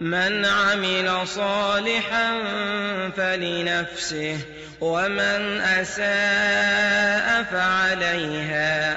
من عمل صالحا فلنفسه ومن أساء فعليها.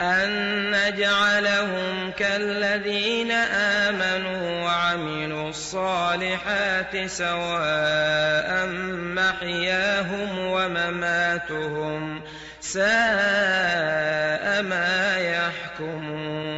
أن نجعلهم كالذين آمنوا وعملوا الصالحات سواء محياهم ومماتهم ساء ما يحكمون.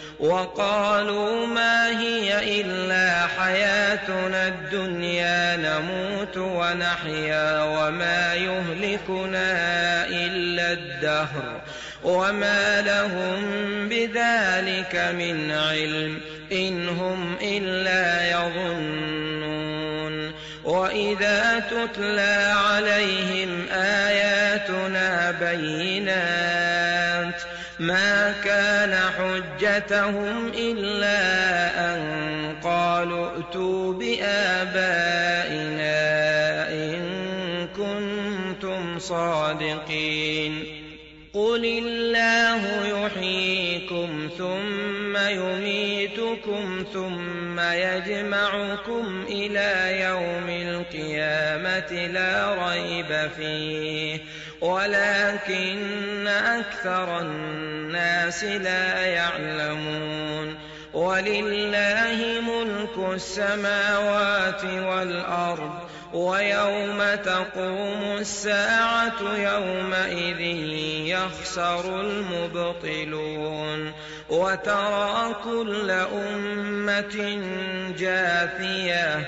وقالوا ما هي إلا حياتنا الدنيا نموت ونحيا وما يهلكنا إلا الدهر وما لهم بذلك من علم إن هم إلا يظنون. وإذا تتلى عليهم آياتنا بينات ما كان حجتهم إلا أن قالوا ائتوا بآبائنا إن كنتم صادقين. قل الله يحييكم ثم يميتكم ثم يجمعكم إلى يوم لا ريب فيه. ولكن أكثر الناس لا يعلمون. ولله ملك السماوات والأرض ويوم تقوم الساعة يومئذ يخسر المبطلون. وترى كل أمة جاثية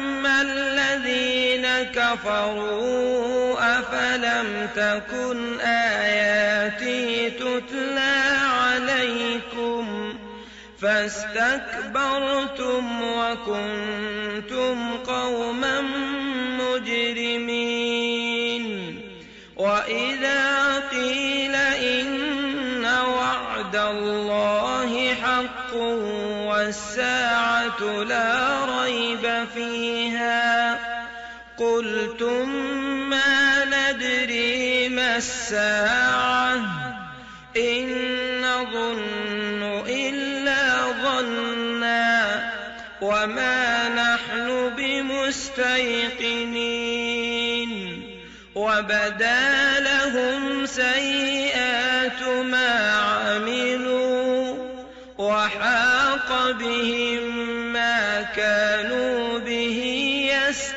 كفروا أفلم تكن آياتي تتلى عليكم فاستكبرتم وكنتم قوما مجرمين وإذا قيل إن وعد الله حق والساعة لا ريب فيها قلتم ما ندري ما الساعة إن نظن إلا ظنا وما نحن بمستيقنين وبدا لهم سيئات ما عملوا وحاق بهم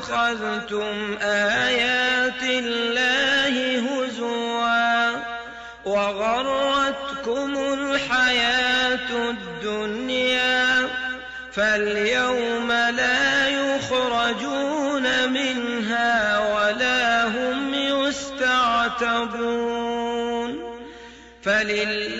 اتخذتم آيات الله هزوا وغرتكم الحياة الدنيا فاليوم لا يخرجون منها ولا هم يستعتبون فلله